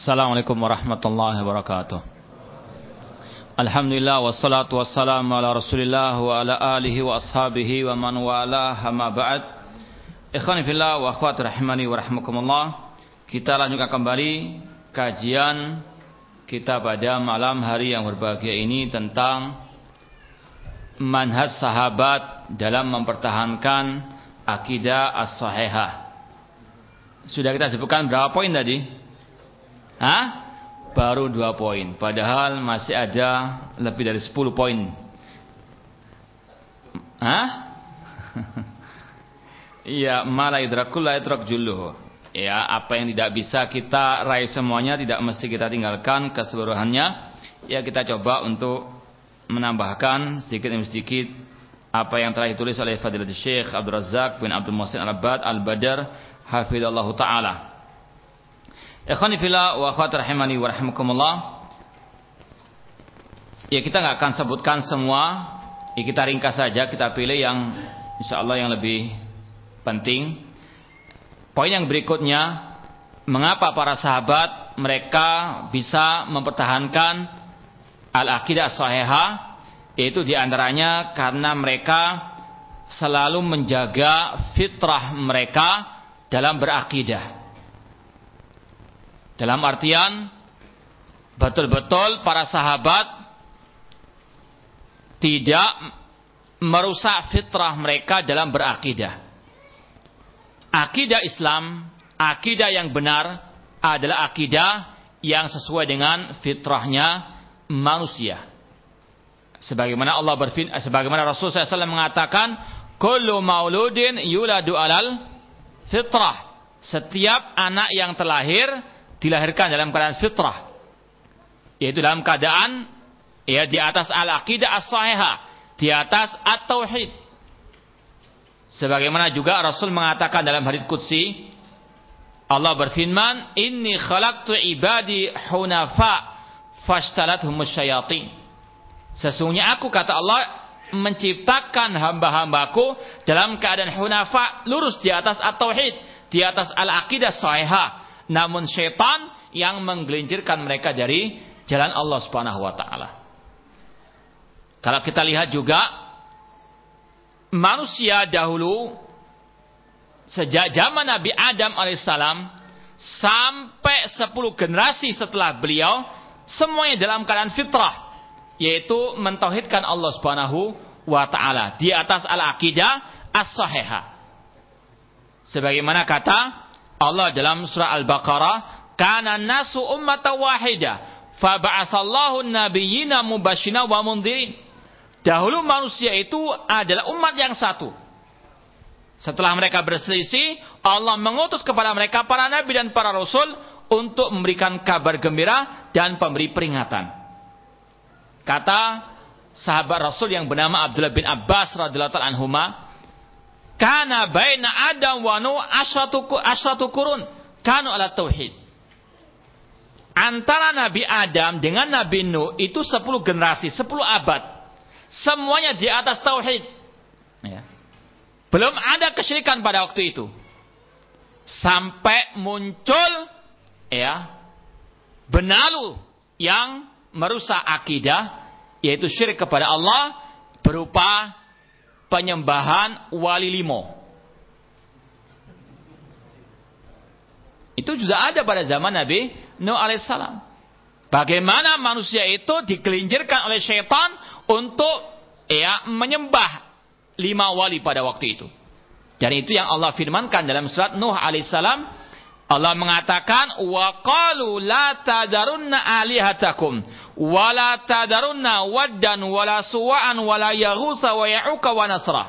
Assalamualaikum warahmatullahi wabarakatuh. Alhamdulillah wassalatu wassalamu ala Rasulillah wa ala alihi wa ashabihi wa man wala amma ba'd. Ikhwani fillah wa akhwat rahimani wa rahmakumullah. Kita lanjutkan kembali kajian kita pada malam hari yang berbahagia ini tentang manhaj sahabat dalam mempertahankan akidah as-sahihah. Sudah kita sebutkan berapa poin tadi? Hah? Baru dua poin. Padahal masih ada lebih dari sepuluh poin. Hah? Iya, malah idrakul la idrak julluh. Ya, apa yang tidak bisa kita raih semuanya tidak mesti kita tinggalkan keseluruhannya. Ya, kita coba untuk menambahkan sedikit demi sedikit apa yang telah ditulis oleh Fadilatul Syekh Abdul Razak bin Abdul Muhsin Al-Abad Al-Badar hafizallahu taala. Ikhwani wa akhwat rahimani wa rahimakumullah. Ya kita nggak akan sebutkan semua. Ya kita ringkas saja, kita pilih yang insyaallah yang lebih penting. Poin yang berikutnya, mengapa para sahabat mereka bisa mempertahankan al-aqidah sahihah yaitu di antaranya karena mereka selalu menjaga fitrah mereka dalam berakidah. Dalam artian betul-betul para sahabat tidak merusak fitrah mereka dalam berakidah. Akidah Islam, akidah yang benar adalah akidah yang sesuai dengan fitrahnya manusia. Sebagaimana Allah berfirman, sebagaimana Rasul SAW mengatakan, "Kullu mauludin yuladu alal fitrah." Setiap anak yang terlahir dilahirkan dalam keadaan fitrah. Yaitu dalam keadaan ya di atas al-aqidah as-sahihah di atas at-tauhid. Sebagaimana juga Rasul mengatakan dalam hadis qudsi Allah berfirman inni khalaqtu ibadi hunafa fashtalathum syayatin. Sesungguhnya aku kata Allah menciptakan hamba-hambaku dalam keadaan hunafa lurus di atas at-tauhid di atas al-aqidah sahihah namun setan yang menggelincirkan mereka dari jalan Allah Subhanahu wa taala. Kalau kita lihat juga manusia dahulu sejak zaman Nabi Adam alaihissalam sampai 10 generasi setelah beliau semuanya dalam keadaan fitrah yaitu mentauhidkan Allah Subhanahu wa taala di atas al-aqidah as-sahihah. Sebagaimana kata Allah dalam surah Al-Baqarah, "Kana nasu ummatan wahidah, fa ba'atsallahu nabiyyina mubashshina wa mundhirin." Dahulu manusia itu adalah umat yang satu. Setelah mereka berselisih, Allah mengutus kepada mereka para nabi dan para rasul untuk memberikan kabar gembira dan pemberi peringatan. Kata sahabat Rasul yang bernama Abdullah bin Abbas radhiyallahu anhuma, karena baina Adam wa Nuh asyatu asyatu kurun kanu ala tauhid. Antara Nabi Adam dengan Nabi Nuh itu 10 generasi, 10 abad. Semuanya di atas tauhid. Ya. Belum ada kesyirikan pada waktu itu. Sampai muncul ya benalu yang merusak akidah yaitu syirik kepada Allah berupa penyembahan wali limo. Itu juga ada pada zaman Nabi Nuh alaihissalam. Bagaimana manusia itu digelincirkan oleh syaitan untuk ya menyembah lima wali pada waktu itu. Dan itu yang Allah firmankan dalam surat Nuh alaihissalam. Allah mengatakan qalu la tadarunna alihatakum wala tadarunna waddan wala suwa'an wala yaghusa wa ya'uka wa nasra.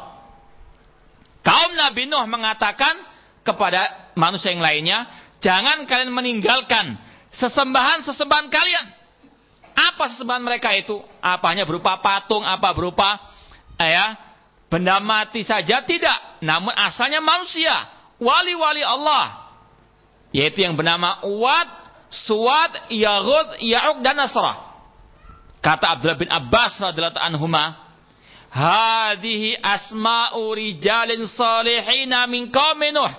Kaum Nabi Nuh mengatakan kepada manusia yang lainnya, jangan kalian meninggalkan sesembahan-sesembahan kalian. Apa sesembahan mereka itu? Apanya berupa patung, apa berupa eh, ya, benda mati saja tidak, namun asalnya manusia, wali-wali Allah. Yaitu yang bernama Uwad, Suwad, Yaghud, Ya'uq dan Nasrah. Kata Abdullah bin Abbas radhiyallahu anhuma, "Hadhihi asma'u rijalin salihina min qaumi Nuh."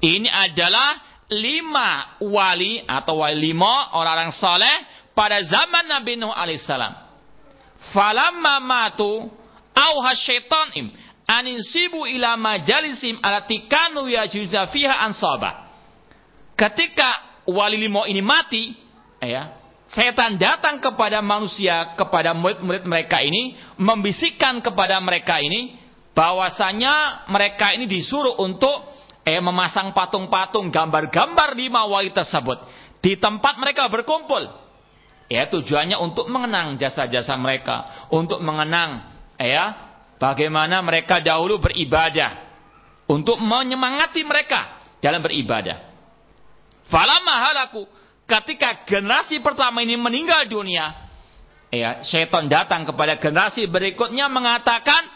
Ini adalah lima wali atau wali lima orang-orang soleh pada zaman Nabi Nuh alaihissalam. Falamma matu auha syaitanim aninsibu ila majalisim alati kanu yajuza fiha ansabah. Ketika wali lima ini mati, ya, setan datang kepada manusia, kepada murid-murid mereka ini, membisikkan kepada mereka ini, bahwasanya mereka ini disuruh untuk eh memasang patung-patung gambar-gambar lima wali tersebut di tempat mereka berkumpul. Ya tujuannya untuk mengenang jasa-jasa mereka, untuk mengenang ya bagaimana mereka dahulu beribadah, untuk menyemangati mereka dalam beribadah. Falamma halaku ketika generasi pertama ini meninggal dunia, ya syaitan datang kepada generasi berikutnya mengatakan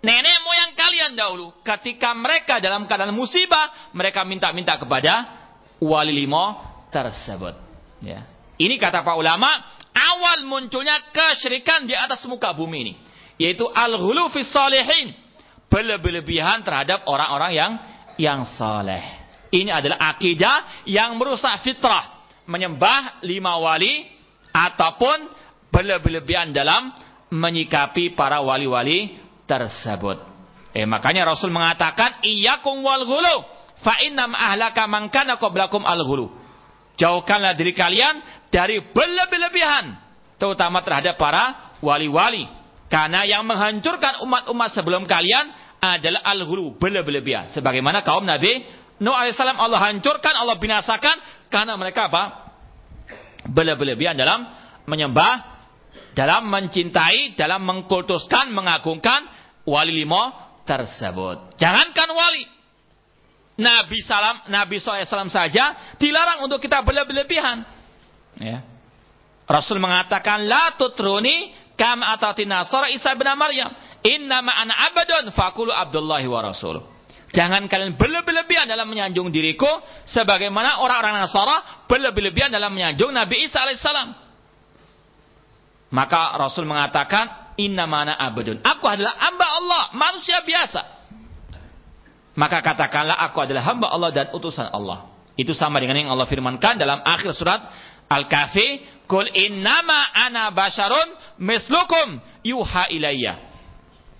nenek moyang kalian dahulu. Ketika mereka dalam keadaan musibah mereka minta-minta kepada wali limo tersebut. Ya. Ini kata pak ulama awal munculnya kesyirikan di atas muka bumi ini yaitu al-ghulu fi salihin berlebih-lebihan terhadap orang-orang yang yang saleh. Ini adalah akidah yang merusak fitrah menyembah lima wali ataupun berlebih-lebihan dalam menyikapi para wali-wali tersebut. Eh makanya Rasul mengatakan iyyakum wal ghulu fa innam ahlaka man kana qablakum al ghulu. Jauhkanlah diri kalian dari berlebih-lebihan terutama terhadap para wali-wali karena yang menghancurkan umat-umat sebelum kalian adalah al ghulu berlebih-lebihan sebagaimana kaum Nabi Nuh alaihissalam Allah hancurkan Allah binasakan karena mereka apa berlebih-lebihan dalam menyembah dalam mencintai, dalam mengkultuskan, mengagungkan wali limo tersebut. Jangankan wali. Nabi salam Nabi SAW saja dilarang untuk kita berlebihan. Ya. Rasul mengatakan la tutruni kam atati nasara Isa bin Maryam. Inna ana abadun fakulu Abdullahi wa Rasul. Jangan kalian berlebihan dalam menyanjung diriku sebagaimana orang-orang Nasara berlebihan dalam menyanjung Nabi Isa alaihissalam. Maka Rasul mengatakan, Inna mana abadun. Aku adalah hamba Allah, manusia biasa. Maka katakanlah aku adalah hamba Allah dan utusan Allah. Itu sama dengan yang Allah firmankan dalam akhir surat Al-Kahfi, Kul innama ana basharun mislukum yuha ilayya.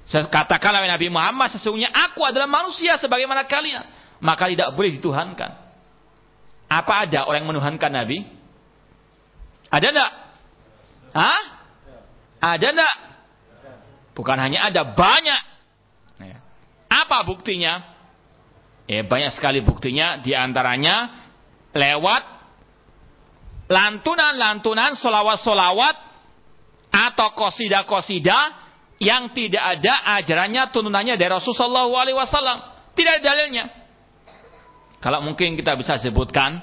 Katakanlah Nabi Muhammad, sesungguhnya aku adalah manusia sebagaimana kalian. Maka tidak boleh dituhankan. Apa ada orang yang menuhankan Nabi? Ada enggak? Hah? Ada enggak? Bukan hanya ada, banyak. Ya. Apa buktinya? Ya, banyak sekali buktinya. Di antaranya lewat lantunan-lantunan solawat-solawat atau kosida-kosida yang tidak ada ajarannya tuntunannya dari Rasulullah SAW. Tidak ada dalilnya. Kalau mungkin kita bisa sebutkan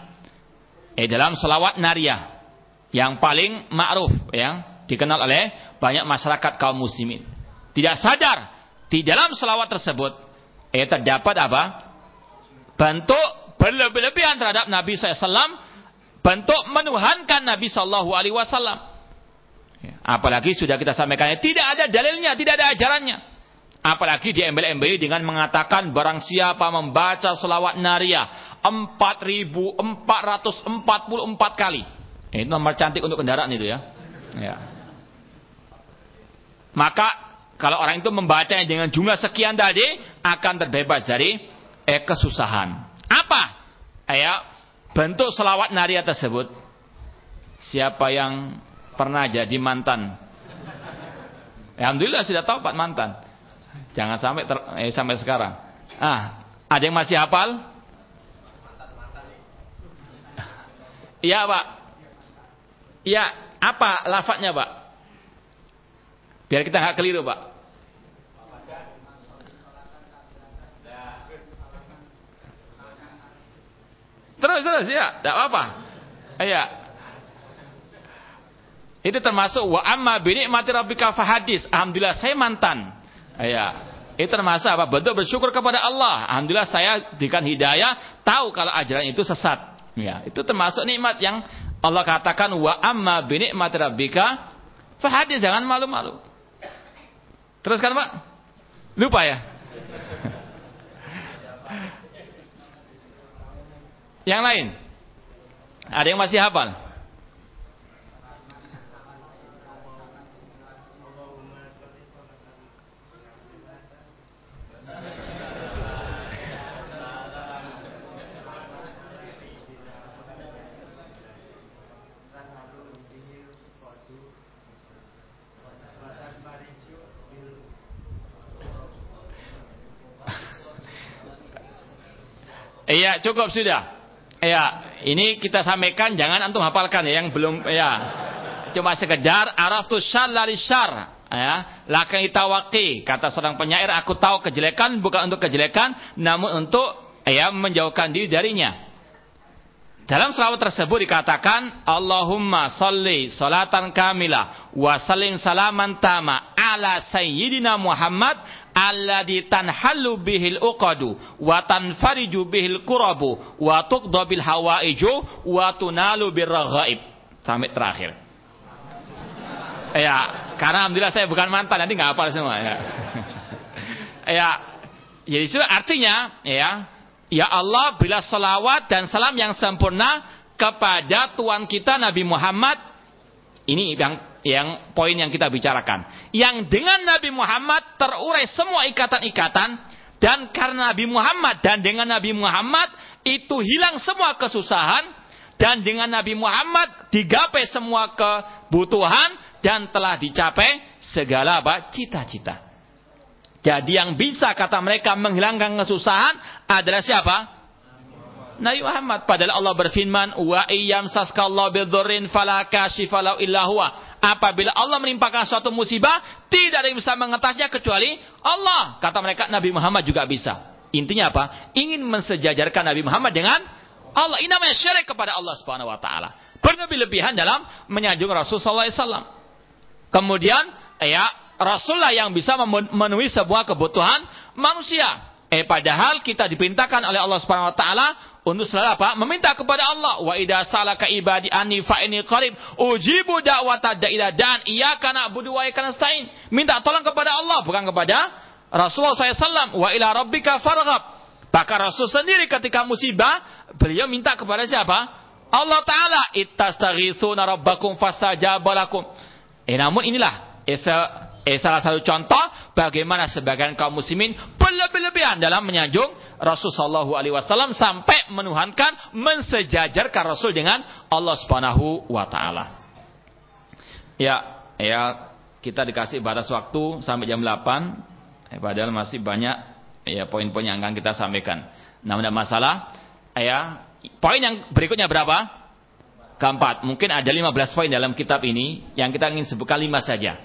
eh dalam solawat naria yang paling ma'ruf yang dikenal oleh banyak masyarakat kaum muslimin. Tidak sadar di dalam selawat tersebut eh terdapat apa? Bentuk berlebih-lebihan terhadap Nabi SAW, bentuk menuhankan Nabi. Ya, apalagi sudah kita sampaikan, tidak ada dalilnya, tidak ada ajarannya. Apalagi diembel-embeli dengan mengatakan barang siapa membaca selawat naria 4444 kali. Ini nomor cantik untuk kendaraan itu ya. Ya. Maka kalau orang itu membacanya dengan jumlah sekian tadi akan terbebas dari eh, kesusahan. Apa? Ya, bentuk selawat naria tersebut. Siapa yang pernah jadi mantan? Alhamdulillah sudah tahu Pak mantan. Jangan sampai ter, eh, sampai sekarang. Ah, ada yang masih hafal? Iya, Pak. Iya, apa lafadznya, Pak? Biar kita nggak keliru, Pak. Terus terus ya, tidak apa-apa. Iya. Itu termasuk wa amma bi ni'mati rabbika fahadis. Alhamdulillah saya mantan. Iya. Itu termasuk apa? Bentuk bersyukur kepada Allah. Alhamdulillah saya diberikan hidayah, tahu kalau ajaran itu sesat. Ya, itu termasuk nikmat yang Allah katakan wa amma bi ni'mati rabbika fahadis. Jangan malu-malu. Teruskan Pak. Lupa ya? Yang lain? Ada yang masih hafal? Iya, cukup sudah. Iya, ini kita sampaikan jangan antum hafalkan ya yang belum ya. Cuma sekedar araftu syar lari syar. Ya, lakan itawaki kata seorang penyair aku tahu kejelekan bukan untuk kejelekan namun untuk ya menjauhkan diri darinya. Dalam selawat tersebut dikatakan Allahumma salli salatan kamilah wa salim salaman tama ala sayyidina Muhammad alladhi tanhallu bihil uqadu wa tanfariju bihil kurabu wa tuqda bil hawaiju wa tunalu bir raghaib. Sampai terakhir. Ya karena alhamdulillah saya bukan mantan nanti nggak hafal semua ya. Ya jadi itu artinya ya ya Allah bila salawat dan salam yang sempurna kepada Tuhan kita Nabi Muhammad. Ini yang yang poin yang kita bicarakan. Yang dengan Nabi Muhammad terurai semua ikatan-ikatan dan karena Nabi Muhammad dan dengan Nabi Muhammad itu hilang semua kesusahan dan dengan Nabi Muhammad digapai semua kebutuhan dan telah dicapai segala apa cita-cita. Jadi yang bisa kata mereka menghilangkan kesusahan adalah siapa? Nabi Muhammad. Padahal Allah berfirman, "Wa iyyam saskallahu bidhurrin fala kashifa illa huwa." Apabila Allah menimpakan suatu musibah, tidak ada yang bisa mengetasnya kecuali Allah. Kata mereka Nabi Muhammad juga bisa. Intinya apa? Ingin mensejajarkan Nabi Muhammad dengan Allah. Ini namanya syirik kepada Allah Subhanahu wa taala. Berlebih-lebihan dalam menyanjung Rasul sallallahu alaihi wasallam. Kemudian ya Rasulullah yang bisa memenuhi sebuah kebutuhan manusia. Eh padahal kita diperintahkan oleh Allah Subhanahu wa taala untuk selalu apa? Meminta kepada Allah. Wa idza salaka ibadi anni fa inni qarib ujibu da'wata da'ila dan iyyaka na'budu wa iyyaka nasta'in. Minta tolong kepada Allah bukan kepada Rasulullah SAW. Wa ila rabbika farghab. Bahkan Rasul sendiri ketika musibah beliau minta kepada siapa? Allah Taala ittastaghitsuna rabbakum fastajaba lakum. Eh namun inilah eh, eh, salah satu contoh bagaimana sebagian kaum muslimin berlebih-lebihan dalam menyanjung Rasul Shallallahu Alaihi Wasallam sampai menuhankan, mensejajarkan Rasul dengan Allah Subhanahu Wa Taala. Ya, ya kita dikasih batas waktu sampai jam 8 eh, padahal masih banyak ya poin-poin yang akan kita sampaikan. Namun tidak masalah. Ya, poin yang berikutnya berapa? Keempat. Mungkin ada 15 poin dalam kitab ini yang kita ingin sebutkan lima saja.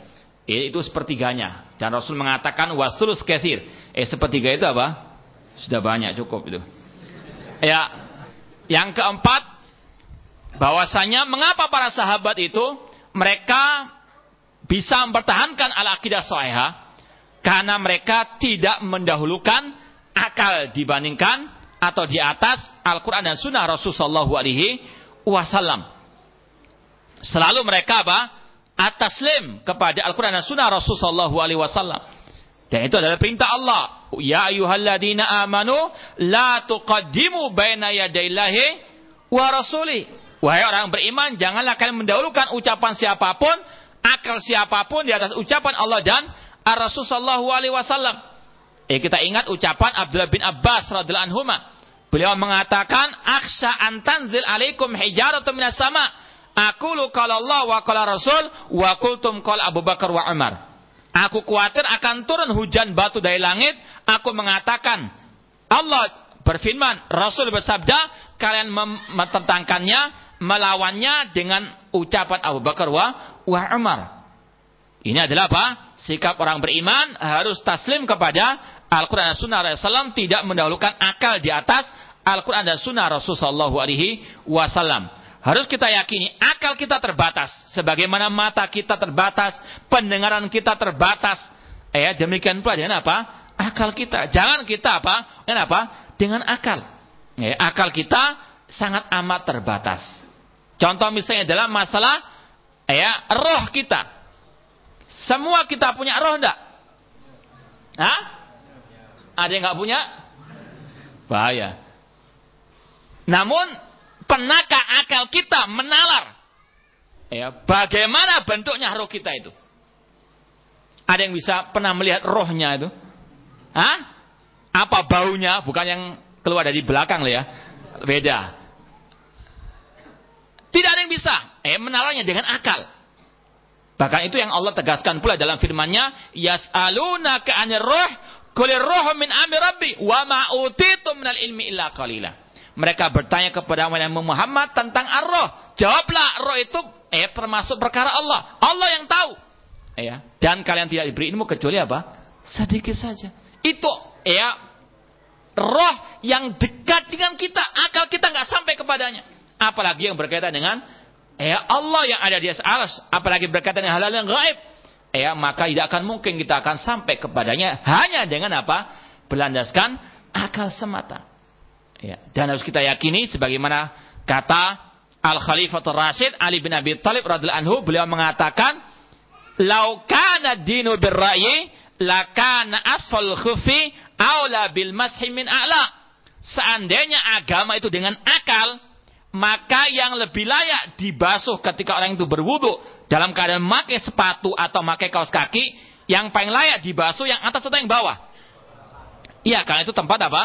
Eh, itu sepertiganya. Dan Rasul mengatakan wasulus kesir. Eh sepertiga itu apa? Sudah banyak cukup itu. Ya. Yang keempat bahwasanya mengapa para sahabat itu mereka bisa mempertahankan al-aqidah sahihah karena mereka tidak mendahulukan akal dibandingkan atau di atas Al-Quran dan Sunnah Rasulullah Alaihi Wasallam. Selalu mereka apa? Ataslim kepada Al-Quran dan Sunnah Rasulullah Alaihi Wasallam. Dan itu adalah perintah Allah. Ya ayuhalladzina amanu la tuqaddimu baina yadayillahi wa rasuli. Wahai orang beriman, janganlah kalian mendahulukan ucapan siapa pun, akal siapa pun di atas ucapan Allah dan Ar-Rasul sallallahu alaihi wasallam. Eh kita ingat ucapan Abdullah bin Abbas radhiyallahu anhu. Beliau mengatakan, "Akhsha an tanzil alaikum hijaratun minas sama." Aku lu qala Allah wa qala Rasul wa qultum qala Abu Bakar wa Umar. Aku khawatir akan turun hujan batu dari langit. Aku mengatakan, Allah berfirman, Rasul bersabda, kalian mententangkannya, melawannya dengan ucapan Abu Bakar wa, wa Umar. Ini adalah apa? Sikap orang beriman harus taslim kepada Al-Quran dan Sunnah Rasulullah tidak mendahulukan akal di atas Al-Quran dan Sunnah Rasulullah Wasallam. Harus kita yakini akal kita terbatas. Sebagaimana mata kita terbatas, pendengaran kita terbatas. Eh, demikian pula dengan apa? Akal kita. Jangan kita apa? Dengan apa? Dengan akal. Eh, akal kita sangat amat terbatas. Contoh misalnya dalam masalah ya roh kita. Semua kita punya roh enggak? Hah? Ada yang enggak punya? Bahaya. Namun pernahkah akal kita menalar? Ya, bagaimana bentuknya roh kita itu? Ada yang bisa pernah melihat rohnya itu? Hah? Apa baunya? Bukan yang keluar dari belakang lah ya. Beda. Tidak ada yang bisa. Eh, menalarnya dengan akal. Bahkan itu yang Allah tegaskan pula dalam firman-Nya, "Yas'aluna ka'anir roh, kulir roh min amri rabbi, wa ma utitu minal ilmi illa qalila." Mereka bertanya kepada Muhammad tentang ar-roh. Jawablah, roh itu eh termasuk perkara Allah. Allah yang tahu. Ya. Dan kalian tidak diberi ilmu kecuali apa? Sedikit saja. Itu ya roh yang dekat dengan kita, akal kita nggak sampai kepadanya. Apalagi yang berkaitan dengan ya Allah yang ada di atas apalagi berkaitan dengan hal-hal yang gaib. Ya, maka tidak akan mungkin kita akan sampai kepadanya hanya dengan apa? Berlandaskan akal semata. Ya, dan harus kita yakini sebagaimana kata Al Khalifatul Rasid Ali bin Abi Thalib radhiyallahu anhu beliau mengatakan lau kana dinu birra'yi lakana asfal khufi aula bil a'la. Seandainya agama itu dengan akal maka yang lebih layak dibasuh ketika orang itu berwudu dalam keadaan memakai sepatu atau memakai kaos kaki yang paling layak dibasuh yang atas atau yang bawah. Iya karena itu tempat apa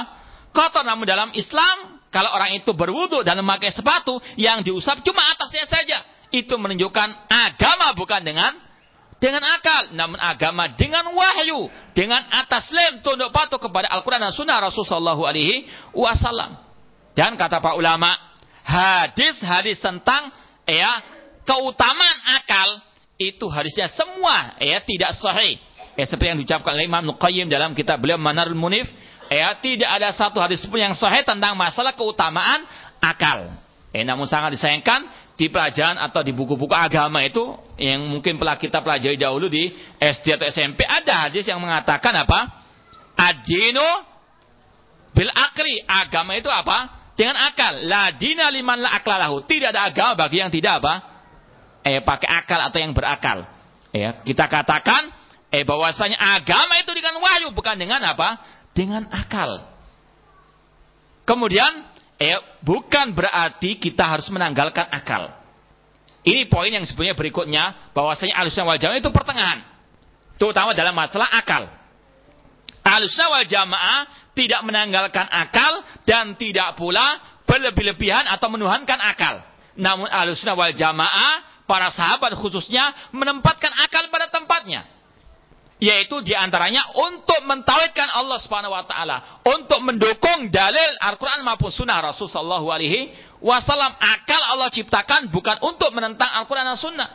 kotor namun dalam Islam kalau orang itu berwudu dan memakai sepatu yang diusap cuma atasnya saja itu menunjukkan agama bukan dengan dengan akal, namun agama dengan wahyu, dengan atas lem tunduk patuh kepada Al-Quran dan Sunnah Rasulullah Alaihi Wasallam. Dan kata para ulama, hadis-hadis tentang ya keutamaan akal itu hadisnya semua ya tidak sahih. Ya, seperti yang diucapkan oleh Imam Nuqayyim dalam kitab beliau Manarul Munif, ya tidak ada satu hadis pun yang sahih tentang masalah keutamaan akal. Eh, namun sangat disayangkan di pelajaran atau di buku-buku agama itu yang mungkin pernah kita pelajari dahulu di SD atau SMP ada hadis yang mengatakan apa? Adino bil akri. Agama itu apa? Dengan akal. La dina liman la aklalahu. Tidak ada agama bagi yang tidak apa? Eh pakai akal atau yang berakal. Ya, kita katakan eh bahwasanya agama itu dengan wahyu bukan dengan apa? Dengan akal. Kemudian eh, bukan berarti kita harus menanggalkan akal. Ini poin yang sebenarnya berikutnya, bahwasanya alusnya wal jamaah itu pertengahan. Terutama dalam masalah akal. Alusnya wal jamaah tidak menanggalkan akal dan tidak pula berlebih-lebihan atau menuhankan akal. Namun alusnya wal jamaah, para sahabat khususnya menempatkan akal pada tempatnya yaitu di antaranya untuk mentauhidkan Allah Subhanahu Wa Taala, untuk mendukung dalil Al-Quran maupun Sunnah Rasul Sallallahu Alaihi Wasallam. Akal Allah ciptakan bukan untuk menentang Al-Quran dan Sunnah,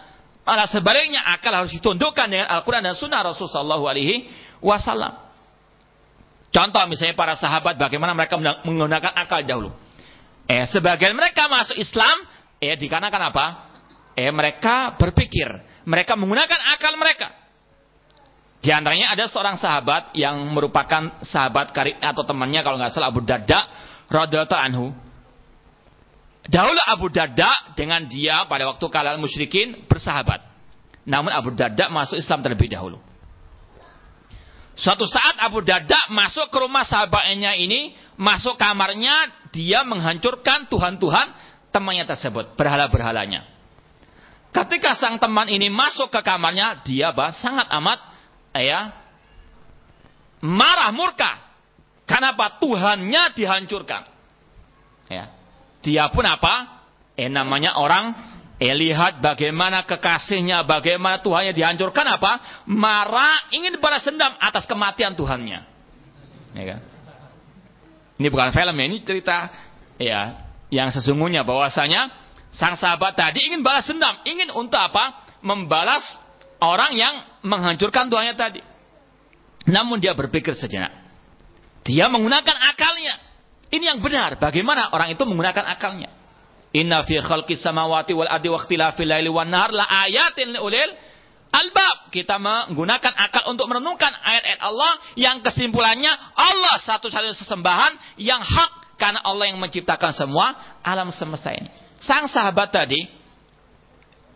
malah sebaliknya akal harus ditundukkan dengan Al-Quran dan Sunnah Rasul Sallallahu Alaihi Wasallam. Contoh misalnya para sahabat bagaimana mereka menggunakan akal dahulu. Eh, sebagian mereka masuk Islam, eh dikarenakan apa? Eh mereka berpikir, mereka menggunakan akal mereka. Di antaranya ada seorang sahabat yang merupakan sahabat karib atau temannya kalau nggak salah Abu Darda radhiyallahu anhu. Dahulu Abu Darda dengan dia pada waktu kalian musyrikin bersahabat. Namun Abu Darda masuk Islam terlebih dahulu. Suatu saat Abu Darda masuk ke rumah sahabatnya ini, masuk kamarnya, dia menghancurkan Tuhan-Tuhan temannya tersebut, berhala-berhalanya. Ketika sang teman ini masuk ke kamarnya, dia bah, sangat amat ya. Marah murka. Karena apa Tuhannya dihancurkan. Ya. Dia pun apa? Eh namanya orang eh lihat bagaimana kekasihnya bagaimana Tuhannya dihancurkan apa? Marah ingin balas dendam atas kematian Tuhannya. Ya kan? Ini bukan film ya ini cerita ya yang sesungguhnya bahwasanya sang sahabat tadi ingin balas dendam. Ingin untuk apa? Membalas orang yang menghancurkan tuannya tadi. Namun dia berpikir sejenak. Dia menggunakan akalnya. Ini yang benar. Bagaimana orang itu menggunakan akalnya? Inna fi khalqis samawati wal ardi wa ikhtilafil laili wan nahar la ayatin ulil albab. Kita menggunakan akal untuk merenungkan ayat-ayat Allah yang kesimpulannya Allah satu-satunya sesembahan yang hak karena Allah yang menciptakan semua alam semesta ini. Sang sahabat tadi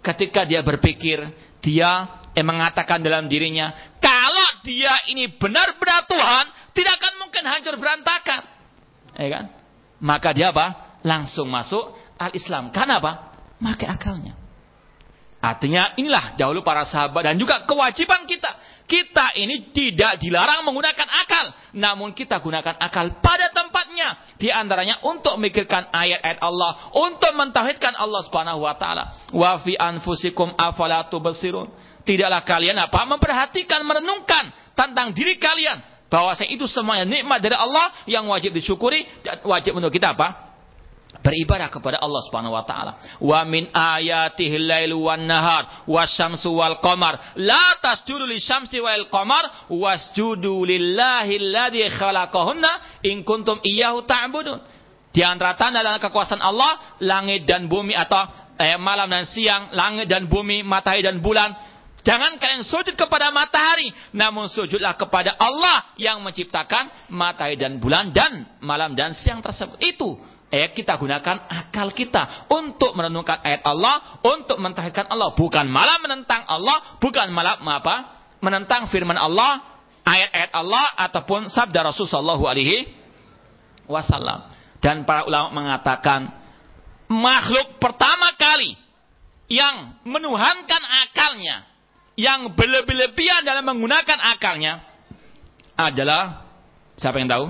ketika dia berpikir dia yang mengatakan dalam dirinya, kalau dia ini benar-benar Tuhan, tidak akan mungkin hancur berantakan. Ya kan? Maka dia apa? langsung masuk al-Islam. Karena apa? Pakai akalnya. Artinya inilah dahulu para sahabat dan juga kewajiban kita. Kita ini tidak dilarang menggunakan akal. Namun kita gunakan akal pada tempatnya. Di antaranya untuk memikirkan ayat-ayat Allah. Untuk mentauhidkan Allah subhanahu wa ta'ala. Wa fi anfusikum afalatu besirun. Tidaklah kalian apa? Memperhatikan, merenungkan tentang diri kalian. Bahwa itu semuanya nikmat dari Allah yang wajib disyukuri. Dan wajib untuk kita apa? Beribadah kepada Allah Subhanahu wa taala. Wa min ayatihi lailu wan nahar wasyamsu wal qamar la tasjudu lisyamsi wal qamar wasjudu lillahi alladzi khalaqahunna in kuntum iyyahu ta'budun. Di antara tanda dan kekuasaan Allah, langit dan bumi atau eh, malam dan siang, langit dan bumi, matahari dan bulan. Jangan kalian sujud kepada matahari, namun sujudlah kepada Allah yang menciptakan matahari dan bulan dan malam dan siang tersebut. Itu eh, kita gunakan akal kita untuk merenungkan ayat Allah, untuk mentahirkan Allah, bukan malah menentang Allah, bukan malah apa? Menentang firman Allah, ayat-ayat Allah ataupun sabda Rasulullah Shallallahu Alaihi Wasallam. Dan para ulama mengatakan makhluk pertama kali yang menuhankan akalnya, yang berlebih-lebihan dalam menggunakan akalnya adalah siapa yang tahu?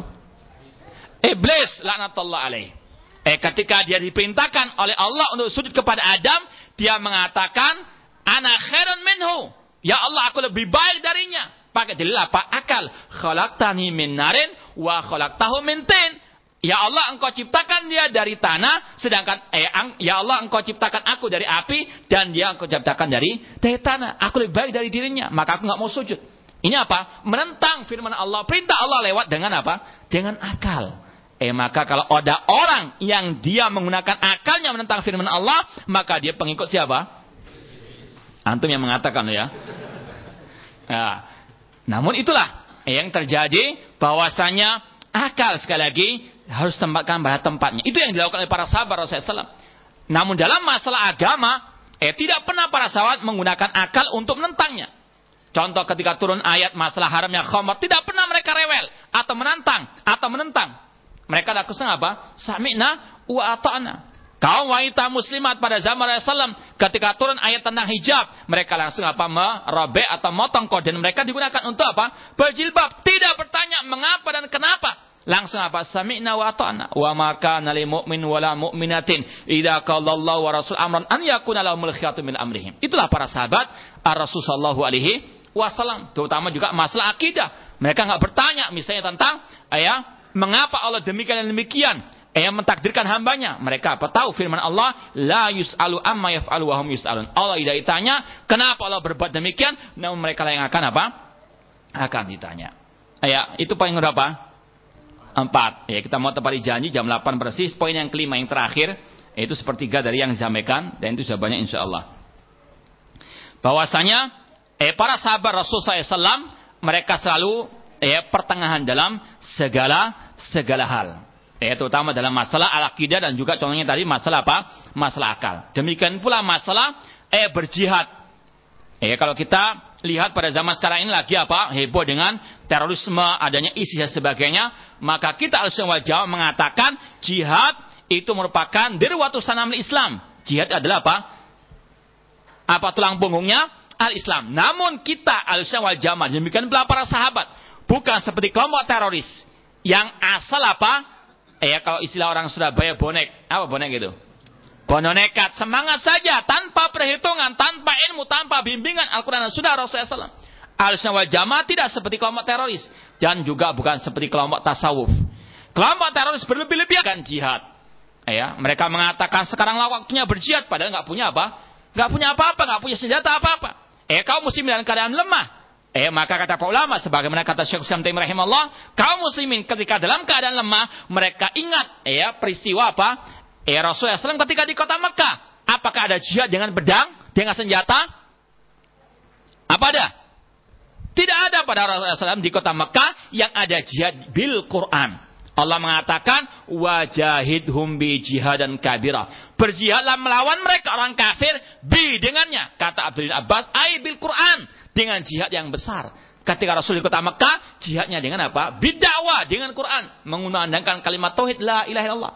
Iblis laknatullah alaih. Eh ketika dia diperintahkan oleh Allah untuk sujud kepada Adam, dia mengatakan, "Ana khairan minhu." Ya Allah, aku lebih baik darinya. Pakai dalil apa? Akal. Khalaqtani min narin wa khalaqtahu min tin. Ya Allah, engkau ciptakan dia dari tanah, sedangkan eh, ya Allah, engkau ciptakan aku dari api dan dia engkau ciptakan dari dari tanah. Aku lebih baik dari dirinya, maka aku nggak mau sujud. Ini apa? Menentang firman Allah. Perintah Allah lewat dengan apa? Dengan akal. Eh maka kalau ada orang yang dia menggunakan akalnya menentang firman Allah, maka dia pengikut siapa? Antum yang mengatakan ya. ya. Namun itulah yang terjadi bahwasanya akal sekali lagi harus tempatkan pada tempatnya. Itu yang dilakukan oleh para sahabat Rasulullah SAW. Namun dalam masalah agama, eh tidak pernah para sahabat menggunakan akal untuk menentangnya. Contoh ketika turun ayat masalah haramnya khamar, tidak pernah mereka rewel atau menantang atau menentang. Mereka lakukan apa? Sami'na wa ata'na. Kaum wanita muslimat pada zaman Rasulullah ketika turun ayat tentang hijab, mereka langsung apa? Merobek atau motong korden mereka digunakan untuk apa? Berjilbab. Tidak bertanya mengapa dan kenapa. Langsung apa? Sami'na wa ata'na. Wa maka nali mu'min wala mu'minatin. Idza qallallahu wa rasul amran an yakuna lahumul khiyatu min amrihim. Itulah para sahabat Ar-Rasul sallallahu alaihi wasallam. Terutama juga masalah akidah. Mereka enggak bertanya misalnya tentang ya Mengapa Allah demikian dan demikian? yang mentakdirkan hambanya. Mereka apa? Tahu firman Allah, La yus'alu amma yaf'alu wa hum yus'alun. Allah tidak ditanya, kenapa Allah berbuat demikian? Namun mereka yang akan apa? Akan ditanya. Ya, itu poin berapa? Empat. Ya, kita mau tepati janji jam 8 persis. Poin yang kelima yang terakhir, yaitu sepertiga dari yang disampaikan. Dan itu sudah banyak insya Allah. Bahwasanya, eh, para sahabat Rasulullah SAW, mereka selalu eh, pertengahan dalam segala segala hal. Ya, terutama dalam masalah al-aqidah dan juga contohnya tadi masalah apa? Masalah akal. Demikian pula masalah eh berjihad. Ya, kalau kita lihat pada zaman sekarang ini lagi apa? Heboh dengan terorisme, adanya ISIS dan sebagainya, maka kita al wal Jawa mengatakan jihad itu merupakan dirwatu sanam Islam. Jihad adalah apa? Apa tulang punggungnya? Al-Islam. Namun kita al wal Jamaah demikian pula para sahabat bukan seperti kelompok teroris yang asal apa? Eh ya kalau istilah orang Surabaya bonek. Apa bonek itu? Bono nekat. Semangat saja. Tanpa perhitungan. Tanpa ilmu. Tanpa bimbingan Al-Quran dan Sunnah Rasulullah SAW. Al-Sunnah wal Jamaah tidak seperti kelompok teroris. Dan juga bukan seperti kelompok tasawuf. Kelompok teroris berlebih-lebihan jihad. Eh ya, mereka mengatakan sekarang lah waktunya berjihad. Padahal nggak punya apa? Nggak punya apa-apa. nggak punya senjata apa-apa. Eh kau muslim dalam keadaan lemah. Eh maka kata para ulama sebagaimana kata Syekh Islam Taimiyah rahimahullah, kaum muslimin ketika dalam keadaan lemah, mereka ingat ya peristiwa apa? Eh Rasulullah SAW ketika di kota Mekah, apakah ada jihad dengan pedang, dengan senjata? Apa ada? Tidak ada pada Rasulullah SAW di kota Mekah yang ada jihad bil Quran. Allah mengatakan wajahidhum bi jihadan kabira. Berjihadlah melawan mereka orang kafir bi dengannya. Kata Abdul Abbas, ai bil Quran dengan jihad yang besar. Ketika Rasul di kota Mekah, jihadnya dengan apa? Bid'awah dengan Quran, mengundangkan kalimat tauhid la ilaha illallah.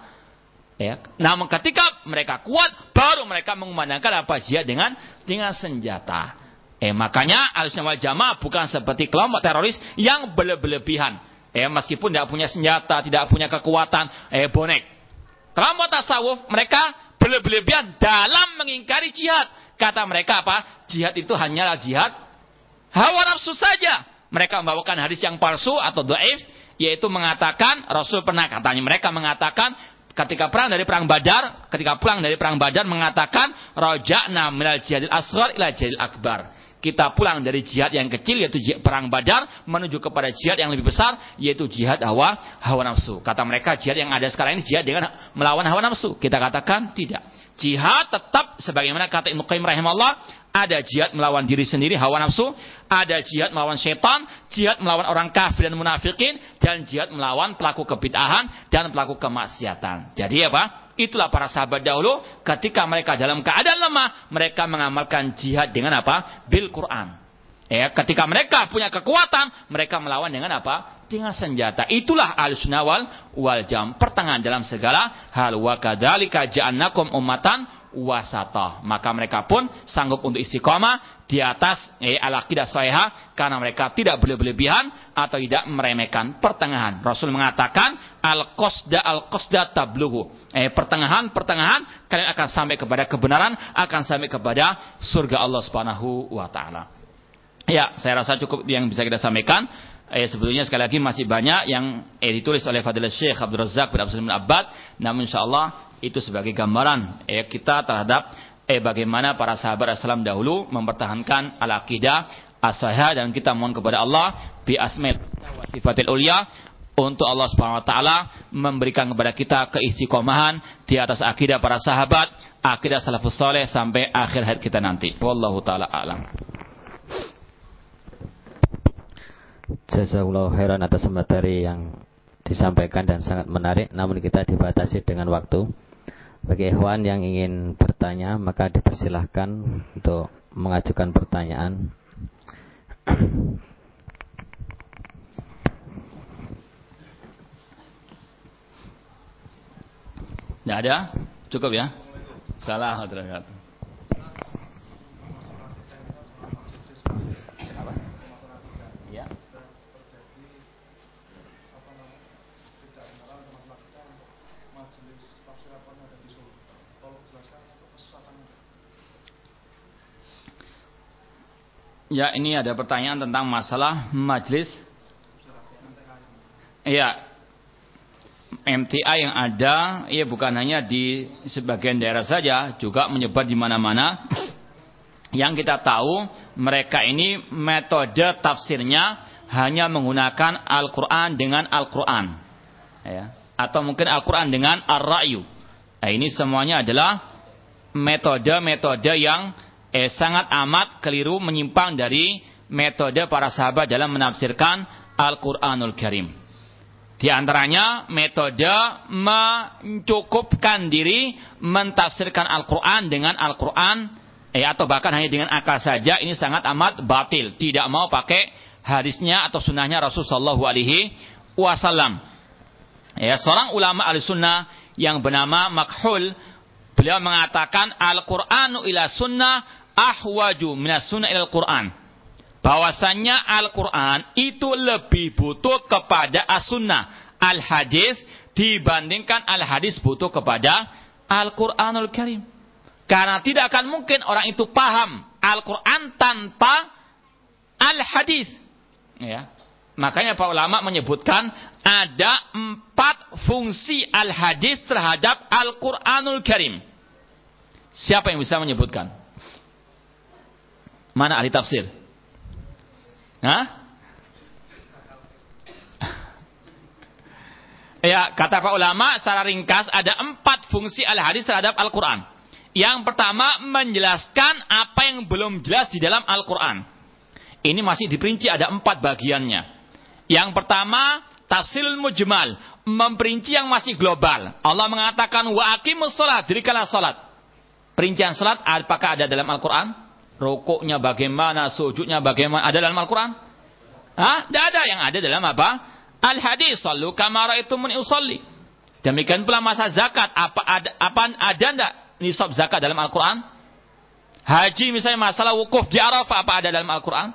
Ya. Namun ketika mereka kuat, baru mereka mengumandangkan apa jihad dengan dengan senjata. Eh makanya al wal Jamaah bukan seperti kelompok teroris yang berlebihan. Eh meskipun tidak punya senjata, tidak punya kekuatan, eh bonek. Kelompok tasawuf mereka berlebihan dalam mengingkari jihad. Kata mereka apa? Jihad itu hanyalah jihad hawa nafsu saja. Mereka membawakan hadis yang palsu atau doif, yaitu mengatakan Rasul pernah katanya mereka mengatakan ketika perang dari perang Badar, ketika pulang dari perang Badar mengatakan roja'na minal jihadil asghar ila jihadil akbar. Kita pulang dari jihad yang kecil yaitu perang Badar menuju kepada jihad yang lebih besar yaitu jihad hawa hawa nafsu. Kata mereka jihad yang ada sekarang ini jihad dengan melawan hawa nafsu. Kita katakan tidak. Jihad tetap sebagaimana kata Ibnu Qayyim rahimahullah ada jihad melawan diri sendiri, hawa nafsu. Ada jihad melawan setan. Jihad melawan orang kafir dan munafikin. Dan jihad melawan pelaku kebitahan dan pelaku kemaksiatan. Jadi apa? Itulah para sahabat dahulu. Ketika mereka dalam keadaan lemah. Mereka mengamalkan jihad dengan apa? Bil Quran. Ya, ketika mereka punya kekuatan, mereka melawan dengan apa? Dengan senjata. Itulah al-sunnah wal, jam. Pertengahan dalam segala hal. Wa kadhalika ja'annakum ummatan wasata. Maka mereka pun sanggup untuk istiqomah di atas eh, al-aqidah sahihah karena mereka tidak berlebihan atau tidak meremehkan pertengahan. Rasul mengatakan al-qasda al-qasda tabluhu. Eh pertengahan pertengahan kalian akan sampai kepada kebenaran, akan sampai kepada surga Allah Subhanahu wa taala. Ya, saya rasa cukup yang bisa kita sampaikan. Eh, sebetulnya sekali lagi masih banyak yang eh, ditulis oleh Fadilah Syekh Abdul Razak bin Abdul Abbad. Namun insya Allah itu sebagai gambaran eh, kita terhadap eh, bagaimana para sahabat Islam dahulu mempertahankan al-aqidah as dan kita mohon kepada Allah bi asmail wa sifatil ulia untuk Allah Subhanahu wa taala memberikan kepada kita keistiqomahan di atas akidah para sahabat, akidah salafus saleh sampai akhir hayat kita nanti. Wallahu taala alam. Jazakallahu khairan atas materi yang disampaikan dan sangat menarik namun kita dibatasi dengan waktu. Bagi ikhwan yang ingin bertanya, maka dipersilahkan untuk mengajukan pertanyaan. Tidak ada? Cukup ya? Salah, terhadap. Ya, ini ada pertanyaan tentang masalah majlis. Ya, MTA yang ada, ya bukan hanya di sebagian daerah saja, juga menyebar di mana-mana. Yang kita tahu, mereka ini metode tafsirnya hanya menggunakan Al-Quran dengan Al-Quran. Ya. Atau mungkin Al-Quran dengan Ar-Ra'yu. Nah, ini semuanya adalah metode-metode yang eh, sangat amat keliru menyimpang dari metode para sahabat dalam menafsirkan Al-Quranul Karim. Di antaranya metode mencukupkan diri mentafsirkan Al-Quran dengan Al-Quran eh, atau bahkan hanya dengan akal saja ini sangat amat batil. Tidak mau pakai hadisnya atau sunnahnya Rasulullah Alaihi Wasallam. Ya, seorang ulama al-sunnah yang bernama Makhul beliau mengatakan Al-Quranu ila sunnah ahwaju minas sunnah ilal Quran. Bahwasanya Al-Quran itu lebih butuh kepada as-sunnah. Al-hadis dibandingkan al-hadis butuh kepada Al-Quranul Karim. Karena tidak akan mungkin orang itu paham Al-Quran tanpa al-hadis. Ya. Makanya para ulama menyebutkan ada empat fungsi al-hadis terhadap Al-Quranul Karim. Siapa yang bisa menyebutkan? Mana ahli tafsir? Hah? Ya, kata Pak ulama secara ringkas ada empat fungsi al-hadis terhadap Al-Quran. Yang pertama menjelaskan apa yang belum jelas di dalam Al-Quran. Ini masih diperinci ada empat bagiannya. Yang pertama tafsirul mujmal, memperinci yang masih global. Allah mengatakan wa aqimus salat, dirikanlah salat. Perincian salat apakah ada dalam Al-Quran? Rukuknya bagaimana, sujudnya bagaimana. Ada dalam Al-Quran? Hah? Tidak ada. Yang ada dalam apa? Al-hadis. Sallu kamara itu usalli. Demikian pula masa zakat. Apa ada, apa ada enggak nisab zakat dalam Al-Quran? Haji misalnya masalah wukuf di Arafah apa ada dalam Al-Quran?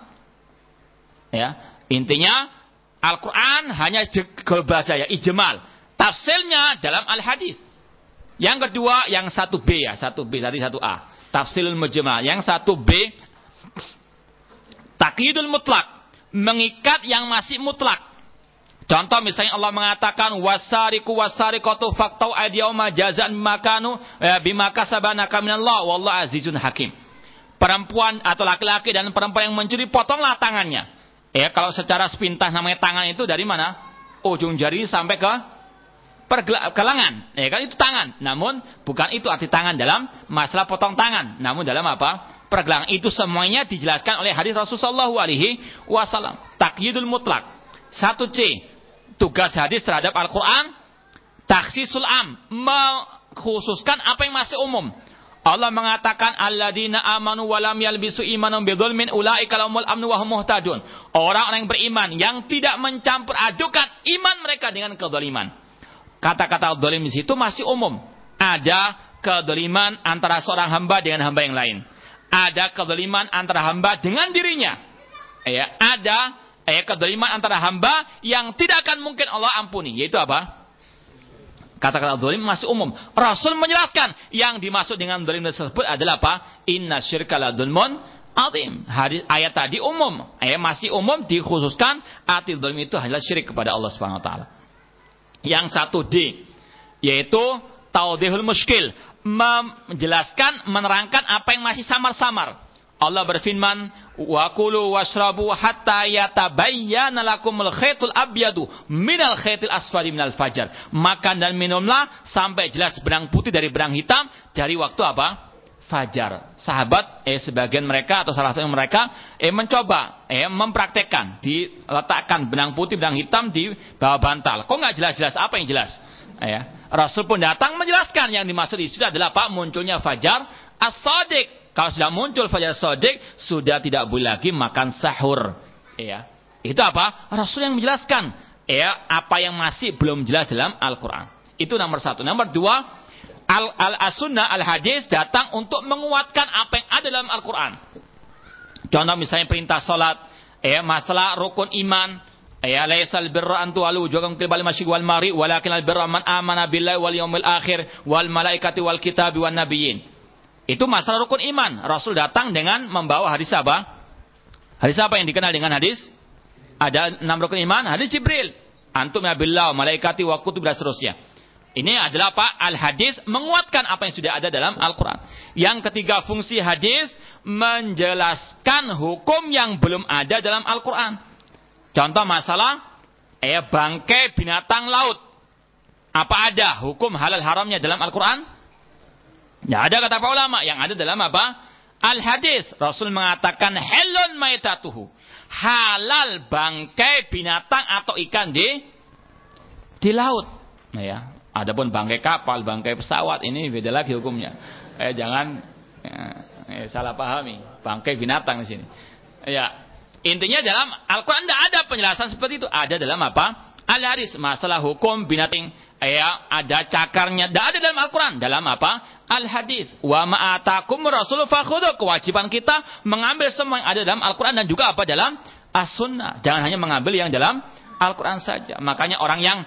Ya, intinya Al-Quran hanya global saja, ijmal. Tafsirnya dalam Al-Hadis. Yang kedua, yang satu B ya, satu B tadi satu A. Tafsirul mujmal. Yang satu B, takyidul mutlak. Mengikat yang masih mutlak. Contoh misalnya Allah mengatakan wasariku wasarikatu faktau aydiyahuma jazaan makanu ya, bima kasabana kaminallah wallahu azizun hakim. Perempuan atau laki-laki dan perempuan yang mencuri potonglah tangannya. Ya kalau secara sepintas namanya tangan itu dari mana? Ujung jari sampai ke pergelangan. Ya kan itu tangan. Namun bukan itu arti tangan dalam masalah potong tangan. Namun dalam apa? Pergelangan. Itu semuanya dijelaskan oleh hadis Rasulullah alaihi wasallam. Takyidul mutlak. Satu C tugas hadis terhadap Al-Quran taksisul am mengkhususkan apa yang masih umum Allah mengatakan alladzina amanu walam yalbisu imanum bidzulmin ulaika lahumul amnu wa hum muhtadun. Orang-orang yang beriman yang tidak mencampur adukan iman mereka dengan kezaliman. Kata-kata zalim di situ masih umum. Ada kezaliman antara seorang hamba dengan hamba yang lain. Ada kezaliman antara hamba dengan dirinya. Ya, ada eh kedoliman antara hamba yang tidak akan mungkin Allah ampuni. Yaitu apa? Kata-kata dolim masih umum. Rasul menjelaskan yang dimaksud dengan dolim tersebut adalah apa? Inna syirka la dulmun azim. Hadis ayat tadi umum. Ayat masih umum dikhususkan arti dolim itu adalah syirik kepada Allah Subhanahu wa taala. Yang satu D yaitu taudihul muskil menjelaskan menerangkan apa yang masih samar-samar. Allah berfirman, "Wa kulu washrabu hatta yatabayyana lakumul khaytul abyadu minal khaytil asfali minal fajar." Makan dan minumlah sampai jelas benang putih dari benang hitam dari waktu apa? Fajar. Sahabat eh sebagian mereka atau salah satu mereka eh mencoba eh mempraktekkan diletakkan benang putih benang hitam di bawah bantal. Kok nggak jelas-jelas apa yang jelas? Eh, ya. Rasul pun datang menjelaskan yang dimaksud di situ adalah Pak munculnya fajar as-sadiq kalau sudah muncul fajar sodik, sudah tidak boleh lagi makan sahur. Ya. Itu apa? Rasul yang menjelaskan. Ya, apa yang masih belum jelas dalam Al-Quran. Itu nomor satu. Nomor dua, Al-As-Sunnah, Al Al-Hadis datang untuk menguatkan apa yang ada dalam Al-Quran. Contoh misalnya perintah salat, ya, masalah rukun iman, ya laisal birra an tuwalu wujuhakum qibal wal maghrib walakin al birra man amana billahi wal yawmil akhir wal malaikati wal kitabi wan nabiyyin. Itu masalah rukun iman. Rasul datang dengan membawa hadis apa? Hadis apa yang dikenal dengan hadis? Ada enam rukun iman. Hadis Jibril. Antum ya billah, malaikati wa kutub dan seterusnya. Ini adalah apa? Al-hadis menguatkan apa yang sudah ada dalam Al-Quran. Yang ketiga fungsi hadis menjelaskan hukum yang belum ada dalam Al-Quran. Contoh masalah eh bangkai binatang laut. Apa ada hukum halal haramnya dalam Al-Quran? Tidak ada kata para ulama. Yang ada dalam apa? Al-hadis. Rasul mengatakan helon maitatuhu. Halal bangkai binatang atau ikan di di laut. Nah ya. Adapun bangkai kapal, bangkai pesawat ini beda lagi hukumnya. Eh jangan ya, eh, salah pahami. Bangkai binatang di sini. Ya. Intinya dalam Al-Quran tidak ada penjelasan seperti itu. Ada dalam apa? Al-hadis. Masalah hukum binatang. Ya, ada cakarnya. Tidak ada dalam Al-Quran. Dalam apa? al-hadis. Wa ma'atakum rasul fakhudhu. Kewajiban kita mengambil semua yang ada dalam Al-Quran dan juga apa dalam as-sunnah. Jangan hanya mengambil yang dalam Al-Quran saja. Makanya orang yang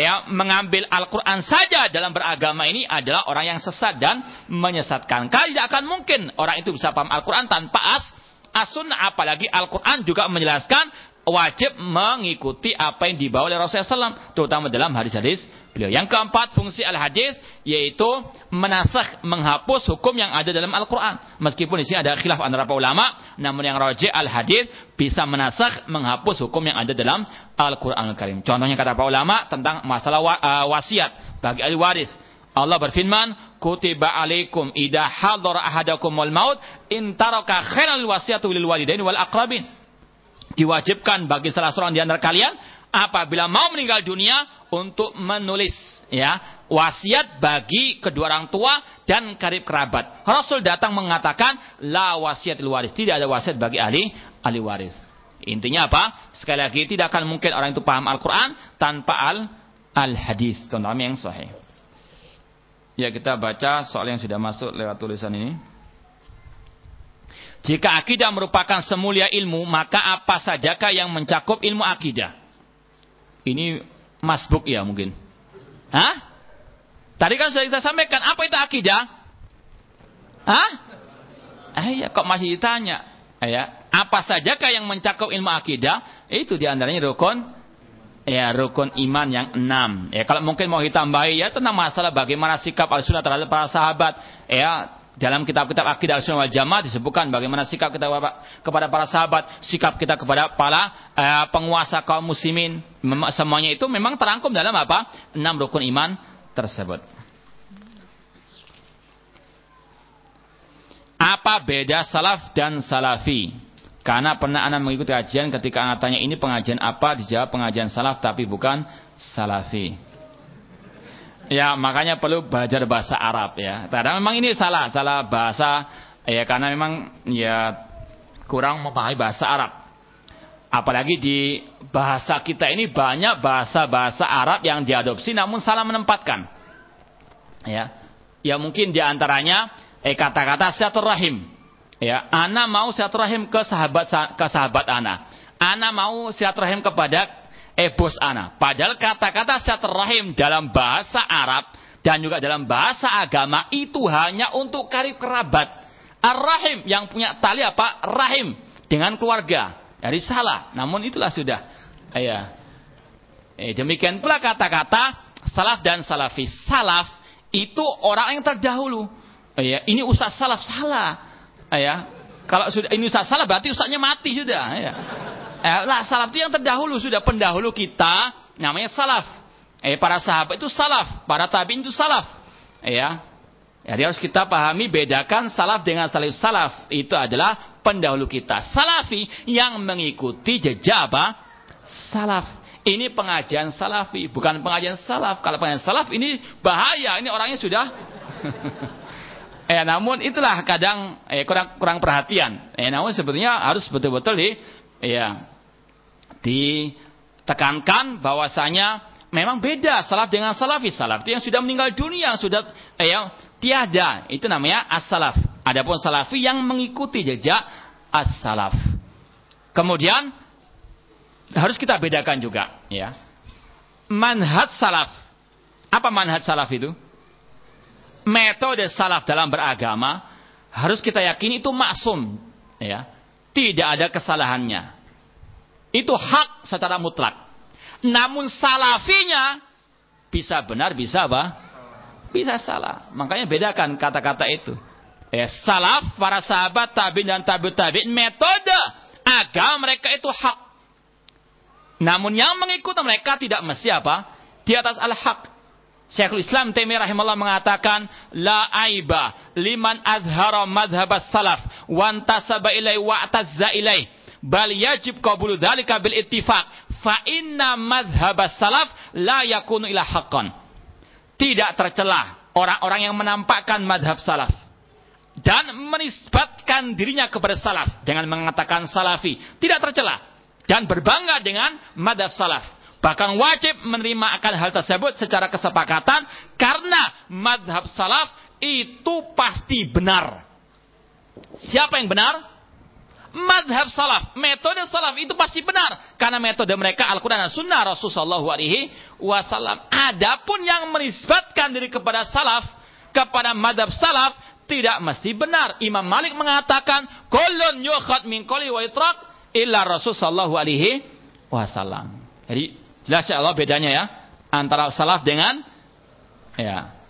ya, mengambil Al-Quran saja dalam beragama ini adalah orang yang sesat dan menyesatkan. Karena tidak akan mungkin orang itu bisa paham Al-Quran tanpa as, as-sunnah. Apalagi Al-Quran juga menjelaskan wajib mengikuti apa yang dibawa oleh Rasulullah SAW. Terutama dalam hadis-hadis beliau. Yang keempat fungsi al-hadis yaitu menasah menghapus hukum yang ada dalam Al-Qur'an. Meskipun di sini ada khilaf antara para ulama, namun yang rajih al-hadis bisa menasah menghapus hukum yang ada dalam Al-Qur'an Al-Karim. Contohnya kata para ulama tentang masalah uh, wasiat bagi ahli waris. Allah berfirman, "Kutiba alaikum idza hadara ahadakumul maut in taraka khairal wasiyatu lil walidaini wal aqrabin." Diwajibkan bagi salah seorang di antara kalian apabila mau meninggal dunia untuk menulis ya wasiat bagi kedua orang tua dan karib kerabat. Rasul datang mengatakan la wasiatil waris, tidak ada wasiat bagi ahli ahli waris. Intinya apa? Sekali lagi tidak akan mungkin orang itu paham Al-Qur'an tanpa al al-hadis, terutama yang sahih. Ya kita baca soal yang sudah masuk lewat tulisan ini. Jika akidah merupakan semulia ilmu, maka apa sajakah yang mencakup ilmu akidah? Ini masbuk ya mungkin. Hah? Tadi kan sudah kita sampaikan, apa itu akidah? Hah? Eh ya, kok masih ditanya? Eh, ya, apa sajakah yang mencakup ilmu akidah? Itu di antaranya rukun ya rukun iman yang enam. Ya kalau mungkin mau ditambahi ya tentang masalah bagaimana sikap al-sunnah terhadap para sahabat. Ya dalam kitab-kitab akidah al-sunnah wal jamaah disebutkan bagaimana sikap kita kepada para sahabat, sikap kita kepada para uh, penguasa kaum muslimin. Semuanya itu memang terangkum dalam apa? Enam rukun iman tersebut. Apa beda salaf dan salafi? Karena pernah anak mengikuti kajian ketika anak tanya ini pengajian apa? Dijawab pengajian salaf tapi bukan salafi. Ya makanya perlu belajar bahasa Arab ya. Karena memang ini salah, salah bahasa ya karena memang ya kurang memahami bahasa Arab. Apalagi di bahasa kita ini banyak bahasa-bahasa Arab yang diadopsi namun salah menempatkan. Ya. Ya mungkin di antaranya eh kata-kata silaturahim. Ya, ana mau silaturahim ke sahabat ke sahabat ana. Ana mau silaturahim kepada eh bos ana. Padahal kata-kata silaturahim dalam bahasa Arab dan juga dalam bahasa agama itu hanya untuk karib kerabat. Ar-rahim yang punya tali apa? Rahim dengan keluarga. Jadi salah. Namun itulah sudah. Ya. Eh, demikian pula kata-kata salaf dan salafi. Salaf itu orang yang terdahulu ya, ini ustaz salaf salah. Ya, kalau sudah ini ustaz salah berarti ustaznya mati sudah. Ya. Eh, lah salaf itu yang terdahulu sudah pendahulu kita namanya salaf. Eh, para sahabat itu salaf, para tabiin itu salaf. Ya. Jadi harus kita pahami bedakan salaf dengan salaf. Salaf itu adalah pendahulu kita. Salafi yang mengikuti jejak apa? Salaf. Ini pengajian salafi, bukan pengajian salaf. Kalau pengajian salaf ini bahaya. Ini orangnya sudah Eh, namun itulah kadang eh, kurang kurang perhatian. Eh, namun sebetulnya harus betul-betul di ya ditekankan bahwasanya memang beda salaf dengan salafi. Salaf itu yang sudah meninggal dunia, yang sudah eh, yang tiada. Itu namanya as-salaf. Adapun salafi yang mengikuti jejak as-salaf. Kemudian harus kita bedakan juga, ya. Manhaj salaf. Apa manhaj salaf itu? metode salaf dalam beragama harus kita yakini itu maksum ya tidak ada kesalahannya itu hak secara mutlak. Namun salafinya bisa benar bisa apa? Bisa salah. Makanya bedakan kata-kata itu. Ya salaf para sahabat tabiin dan tabi tabiin metode agama mereka itu hak. Namun yang mengikuti mereka tidak mesti apa? Di atas al-haq. Syekhul Islam Taimiyah rahimahullah mengatakan la aiba liman azhara madhhab salaf wa antasaba ilai wa atazza ilai bal yajib qabulu dzalika bil ittifaq fa inna madhhab salaf la yakunu ila haqqan tidak tercelah orang-orang yang menampakkan madhab salaf dan menisbatkan dirinya kepada salaf dengan mengatakan salafi tidak tercelah dan berbangga dengan madhab salaf Bahkan wajib menerima akan hal tersebut secara kesepakatan karena madhab salaf itu pasti benar. Siapa yang benar? Madhab salaf, metode salaf itu pasti benar karena metode mereka Al-Quran dan Sunnah Rasulullah Alaihi Wasallam. Adapun yang menisbatkan diri kepada salaf, kepada madhab salaf tidak mesti benar. Imam Malik mengatakan, "Kolon yukhad min wa itrak illa Rasulullah Alaihi Wasallam." Jadi Jelas ya Allah bedanya ya antara salaf dengan ya.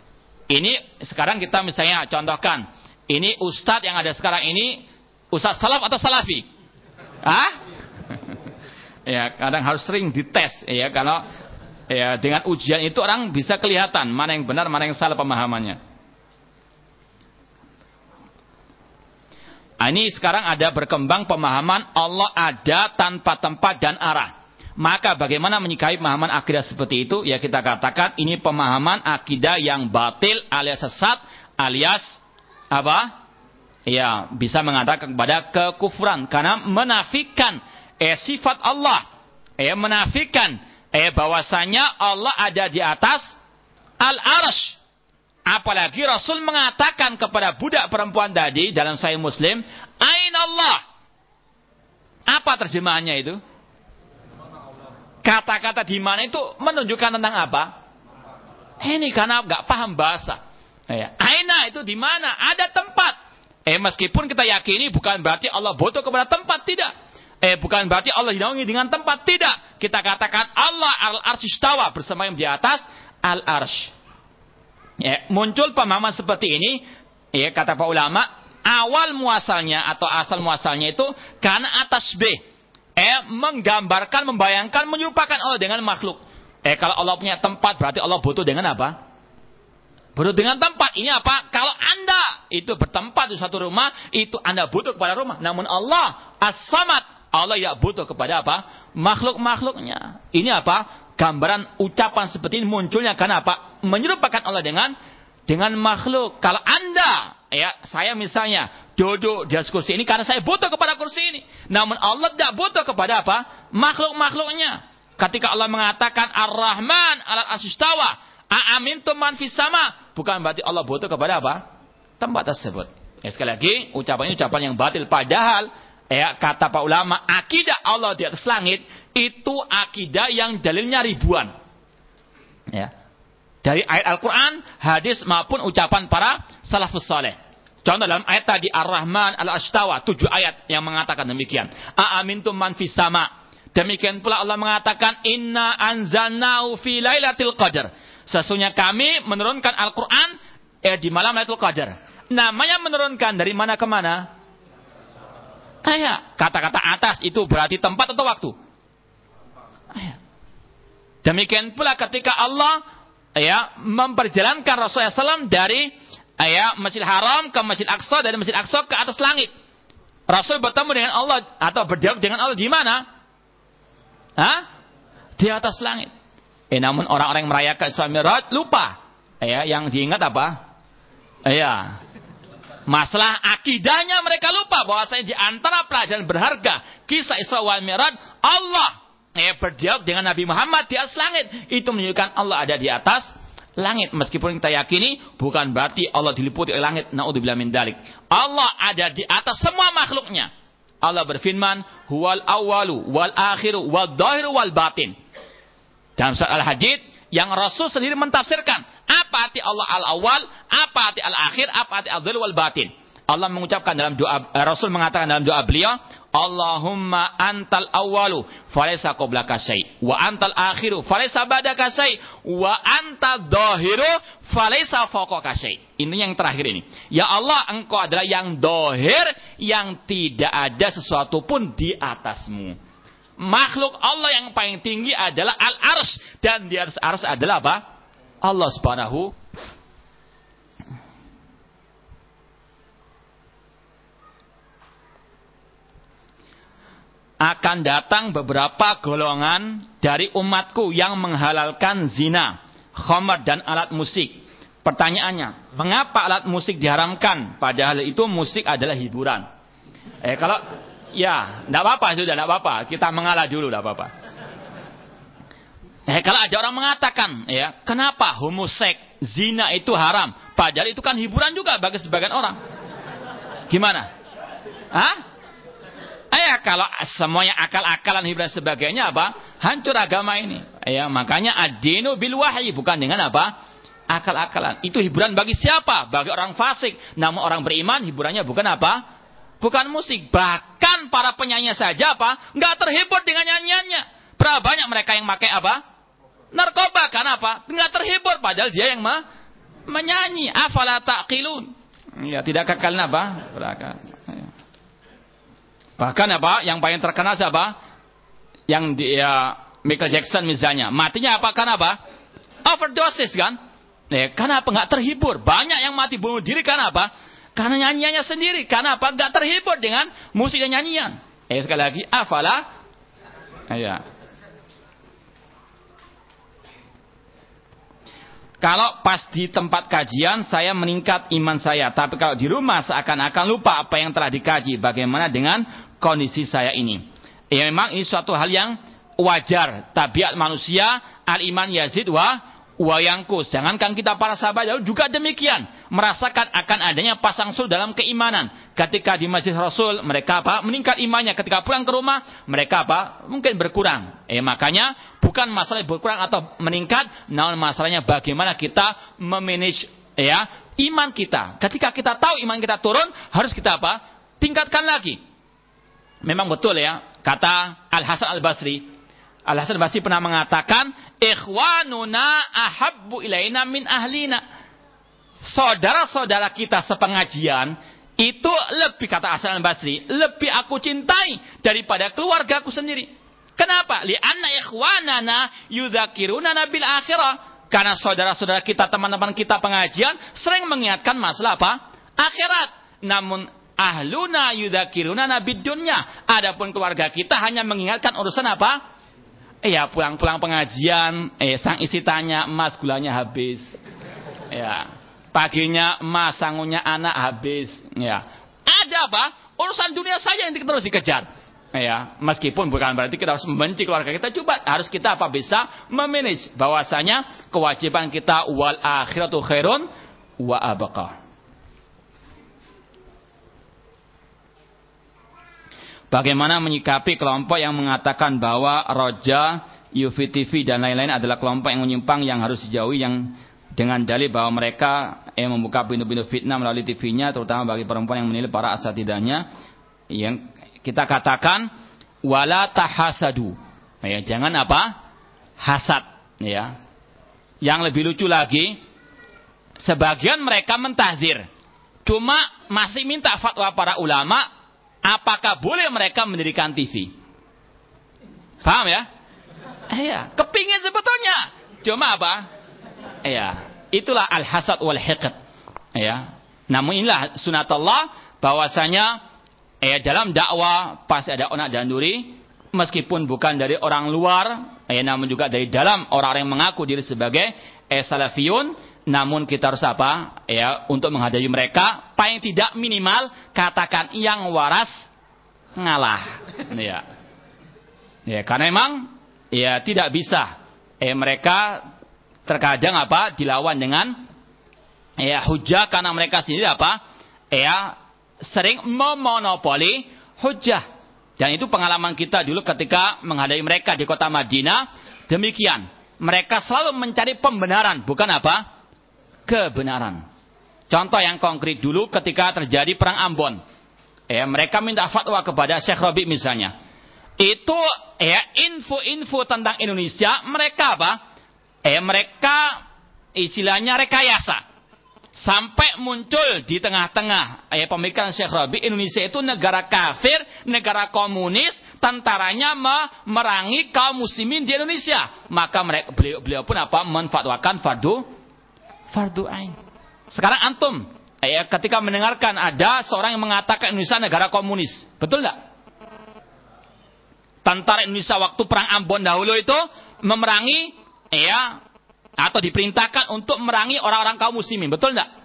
Ini sekarang kita misalnya contohkan, ini ustadz yang ada sekarang ini ustadz salaf atau salafi? Ah? ya, kadang harus sering dites ya kalau ya dengan ujian itu orang bisa kelihatan mana yang benar, mana yang salah pemahamannya. Nah, ini sekarang ada berkembang pemahaman Allah ada tanpa tempat dan arah. Maka bagaimana menyikapi pemahaman akidah seperti itu? Ya kita katakan ini pemahaman akidah yang batil alias sesat alias apa? Ya bisa mengatakan kepada kekufuran karena menafikan eh, sifat Allah, eh, menafikan Eh bahwasanya Allah ada di atas al-arsh. Apalagi Rasul mengatakan kepada budak perempuan tadi dalam Sahih Muslim, "Ain Allah?" Apa terjemahannya itu? Kata-kata di mana itu menunjukkan tentang apa? Ini karena nggak paham bahasa. Ya. Aina itu di mana? Ada tempat. Eh meskipun kita yakini bukan berarti Allah butuh kepada tempat tidak. Eh bukan berarti Allah dinaungi dengan tempat tidak. Kita katakan Allah al-arsyistawa bersama yang di atas al-arsh. Ya, muncul pemahaman seperti ini, ya kata pak ulama, awal muasalnya atau asal muasalnya itu karena atas B. Eh menggambarkan, membayangkan, menyerupakan Allah dengan makhluk. Eh kalau Allah punya tempat berarti Allah butuh dengan apa? Butuh dengan tempat. Ini apa? Kalau Anda itu bertempat di satu rumah, itu Anda butuh kepada rumah. Namun Allah as-samad, Allah ya butuh kepada apa? Makhluk-makhluknya. Ini apa? Gambaran ucapan seperti ini munculnya karena apa? Menyerupakan Allah dengan dengan makhluk. Kalau Anda, ya saya misalnya duduk di kursi ini karena saya butuh kepada kursi ini. Namun Allah tidak butuh kepada apa? Makhluk-makhluknya. Ketika Allah mengatakan Ar-Rahman alat asistawa. Aamintum man fis sama. Bukan berarti Allah butuh kepada apa? Tempat tersebut. Ya, sekali lagi, ucapan ini ucapan yang batil. Padahal, ya kata pak ulama, akidah Allah di atas langit, itu akidah yang dalilnya ribuan. Ya. Dari ayat Al-Quran, hadis maupun ucapan para salafus saleh. Contoh dalam ayat tadi Ar-Rahman Al-Ashtawa, tujuh ayat yang mengatakan demikian. Aamintum man fis sama. Demikian pula Allah mengatakan inna anzalnahu fi lailatul qadar. Sesungguhnya kami menurunkan Al-Quran eh, di malam Lailatul Qadar. Namanya menurunkan dari mana ke mana? Ayah, kata-kata atas itu berarti tempat atau waktu? Ayah. Demikian pula ketika Allah ya memperjalankan Rasulullah SAW dari ya Masjid Haram ke Masjid Aqsa dari Masjid Aqsa ke atas langit. Rasul bertemu dengan Allah atau berdialog dengan Allah di mana? Hah? Di atas langit. Eh namun orang-orang yang merayakan Isra Mi'raj lupa. Ya, yang diingat apa? Ya. Masalah akidahnya mereka lupa bahwa saya di antara pelajaran berharga kisah Isra wal Mi'raj Allah ya berdialog dengan Nabi Muhammad di atas langit. Itu menunjukkan Allah ada di atas langit meskipun kita yakini bukan berarti Allah diliputi oleh langit. Naudzubillah min dalik. Allah ada di atas semua makhluknya. Allah berfirman, "Huwal awwalu wal akhiru wal dhahiru wal batin." Dalam surat Al-Hadid yang Rasul sendiri mentafsirkan apa arti Allah al-awwal, apa arti al-akhir, apa arti al wal batin. Allah mengucapkan dalam doa eh, Rasul mengatakan dalam doa beliau, Allahumma antal awwalu falaysa qablaka syai wa antal akhiru falaysa ba'daka syai wa antal dhahiru falaysa fawqaka syai. Ini yang terakhir ini. Ya Allah, Engkau adalah yang dohir yang tidak ada sesuatu pun di atasmu makhluk Allah yang paling tinggi adalah al-ars dan di atas ars adalah apa? Allah Subhanahu akan datang beberapa golongan dari umatku yang menghalalkan zina, khamar dan alat musik. Pertanyaannya, mengapa alat musik diharamkan? Padahal itu musik adalah hiburan. Eh kalau Ya, tidak apa-apa sudah, tidak apa-apa. Kita mengalah dulu, tidak apa-apa. Eh, kalau ada orang mengatakan, ya, kenapa homosek, zina itu haram? Padahal itu kan hiburan juga bagi sebagian orang. Gimana? Hah? Eh, kalau semuanya akal-akalan hiburan sebagainya apa? Hancur agama ini. Ya, makanya adinu bil wahyi bukan dengan apa? Akal-akalan. Itu hiburan bagi siapa? Bagi orang fasik. Namun orang beriman hiburannya bukan apa? Bukan musik. Bahkan para penyanyi saja apa? Nggak terhibur dengan nyanyiannya. Berapa banyak mereka yang pakai apa? Narkoba. Karena apa? Nggak terhibur. Padahal dia yang ma menyanyi. Afala taqilun. Ya, tidak kalian apa? Beraka. Bahkan apa? Yang paling terkenal siapa? Yang dia Michael Jackson misalnya. Matinya apa? Karena apa? Overdosis kan? Ya, karena apa? Nggak terhibur. Banyak yang mati bunuh diri karena apa? Karena nyanyiannya sendiri. Karena apa? Gak terhibur dengan musik dan nyanyian. Eh sekali lagi, afala. Ya. Kalau pas di tempat kajian saya meningkat iman saya, tapi kalau di rumah seakan-akan lupa apa yang telah dikaji. Bagaimana dengan kondisi saya ini? Ya memang ini suatu hal yang wajar tabiat manusia al-iman yazid wa wayangkus. Jangankan kita para sahabat juga demikian. Merasakan akan adanya pasang surut dalam keimanan. Ketika di masjid Rasul, mereka apa? Meningkat imannya. Ketika pulang ke rumah, mereka apa? Mungkin berkurang. Eh makanya bukan masalah berkurang atau meningkat, namun masalahnya bagaimana kita memanage ya iman kita. Ketika kita tahu iman kita turun, harus kita apa? Tingkatkan lagi. Memang betul ya, kata Al Hasan Al Basri. Al Hasan Al Basri pernah mengatakan, ikhwanuna ahabbu ilaina min ahlina. Saudara-saudara kita sepengajian itu lebih kata Hasan Basri, lebih aku cintai daripada keluargaku sendiri. Kenapa? Li anna ikhwanana yudzakiruna bil akhirah. Karena saudara-saudara kita, teman-teman kita pengajian sering mengingatkan masalah apa? Akhirat. Namun ahluna yudzakiruna bid dunya. Adapun keluarga kita hanya mengingatkan urusan apa? Ya pulang-pulang pengajian, eh sang isi tanya, "Mas, gulanya habis." Ya. Paginya, "Mas, sangunya anak habis." Ya. Ada apa? Urusan dunia saja yang terus dikejar. Ya, meskipun bukan berarti kita harus membenci keluarga kita, coba harus kita apa bisa memanage bahwasanya kewajiban kita wal akhiratu khairun wa abqa. Bagaimana menyikapi kelompok yang mengatakan bahwa Roja, UVTV dan lain-lain adalah kelompok yang menyimpang yang harus dijauhi yang dengan dalih bahwa mereka yang membuka pintu-pintu fitnah melalui TV-nya terutama bagi perempuan yang menilai para asatidahnya. Yang kita katakan wala tahasadu. Ya jangan apa? Hasad ya. Yang lebih lucu lagi sebagian mereka mentahzir. Cuma masih minta fatwa para ulama apakah boleh mereka mendirikan TV? Paham ya? Iya, kepingin sebetulnya. Cuma apa? Iya, itulah al-hasad wal hiqd. Iya. Namun inilah sunatullah bahwasanya eh dalam dakwah pasti ada onak dan duri meskipun bukan dari orang luar eh namun juga dari dalam orang-orang yang mengaku diri sebagai eh salafiyun namun kita harus apa? Ya, untuk menghadapi mereka, paling tidak minimal katakan yang waras ngalah. Ya. Ya, karena memang ya tidak bisa eh mereka terkadang apa? dilawan dengan ya hujah karena mereka sendiri apa? Ya sering memonopoli hujah. Dan itu pengalaman kita dulu ketika menghadapi mereka di kota Madinah. Demikian. Mereka selalu mencari pembenaran, bukan apa? Kebenaran. Contoh yang konkret dulu ketika terjadi perang Ambon. Ya, mereka minta fatwa kepada Syekh Robi misalnya. Itu ya info-info tentang Indonesia mereka apa? Eh mereka istilahnya rekayasa. Sampai muncul di tengah-tengah eh, pemikiran Syekh Rabi Indonesia itu negara kafir, negara komunis, tentaranya memerangi kaum muslimin di Indonesia. Maka mereka beliau, beliau pun apa? menfatwakan fardu fardu ain. Sekarang antum, ya, ketika mendengarkan ada seorang yang mengatakan Indonesia negara komunis, betul nggak? Tentara Indonesia waktu perang Ambon dahulu itu memerangi, ya, atau diperintahkan untuk memerangi orang-orang kaum muslimin, betul nggak?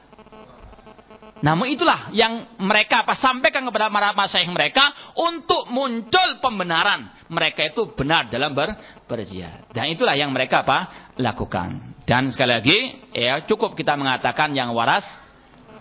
Namun itulah yang mereka apa sampaikan kepada para masyayikh mereka untuk muncul pembenaran. Mereka itu benar dalam ber, berjihad. Dan itulah yang mereka apa lakukan. Dan sekali lagi, ya cukup kita mengatakan yang waras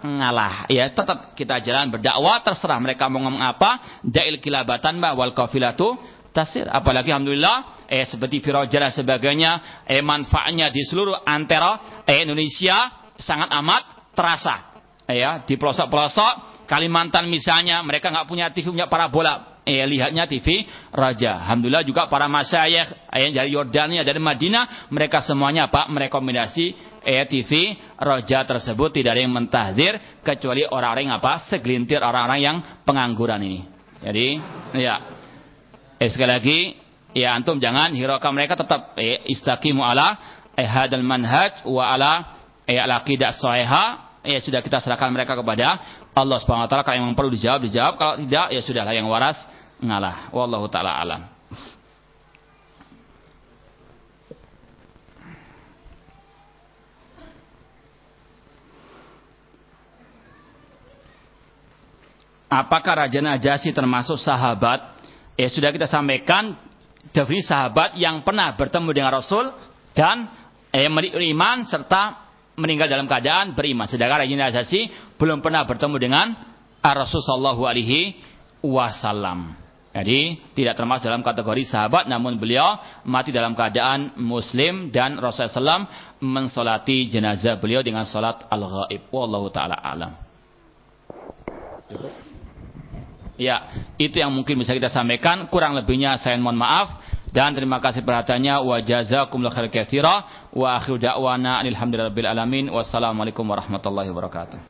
ngalah. Ya tetap kita jalan berdakwah, terserah mereka mau ngomong apa. Dail kilabatan ba wal kafilatu tasir. Apalagi alhamdulillah, eh seperti Firojah dan sebagainya, eh manfaatnya di seluruh antara eh, Indonesia sangat amat terasa. Ya, di pelosok-pelosok Kalimantan misalnya, mereka nggak punya TV, punya parabola eh, lihatnya TV Raja. Alhamdulillah juga para masyayikh eh, dari Yordania, dari Madinah, mereka semuanya Pak merekomendasi eh, TV Raja tersebut tidak ada yang mentahdir kecuali orang-orang yang apa? segelintir orang-orang yang pengangguran ini. Jadi, ya. Eh, sekali lagi, ya antum jangan hiraukan mereka tetap eh, istaqimu ala eh, hadal manhaj wa ala eh, al-aqidah ya sudah kita serahkan mereka kepada Allah Subhanahu wa taala kalau yang perlu dijawab dijawab kalau tidak ya sudahlah yang waras ngalah wallahu taala alam Apakah Raja Najasyi termasuk sahabat? Ya sudah kita sampaikan definisi sahabat yang pernah bertemu dengan Rasul dan eh, beriman serta meninggal dalam keadaan beriman. Sedangkan Rajin Asasi belum pernah bertemu dengan Rasul Sallallahu Alaihi Wasallam. Jadi tidak termasuk dalam kategori sahabat, namun beliau mati dalam keadaan Muslim dan Rasulullah SAW mensolati jenazah beliau dengan salat al-ghaib. Wallahu taala alam. Ya, itu yang mungkin bisa kita sampaikan. Kurang lebihnya saya mohon maaf. Dan terima kasih perhatiannya. Wa jazakumullah khair katsira. Wa akhiru da'wana alhamdulillahirabbil alamin. Wassalamualaikum warahmatullahi wabarakatuh.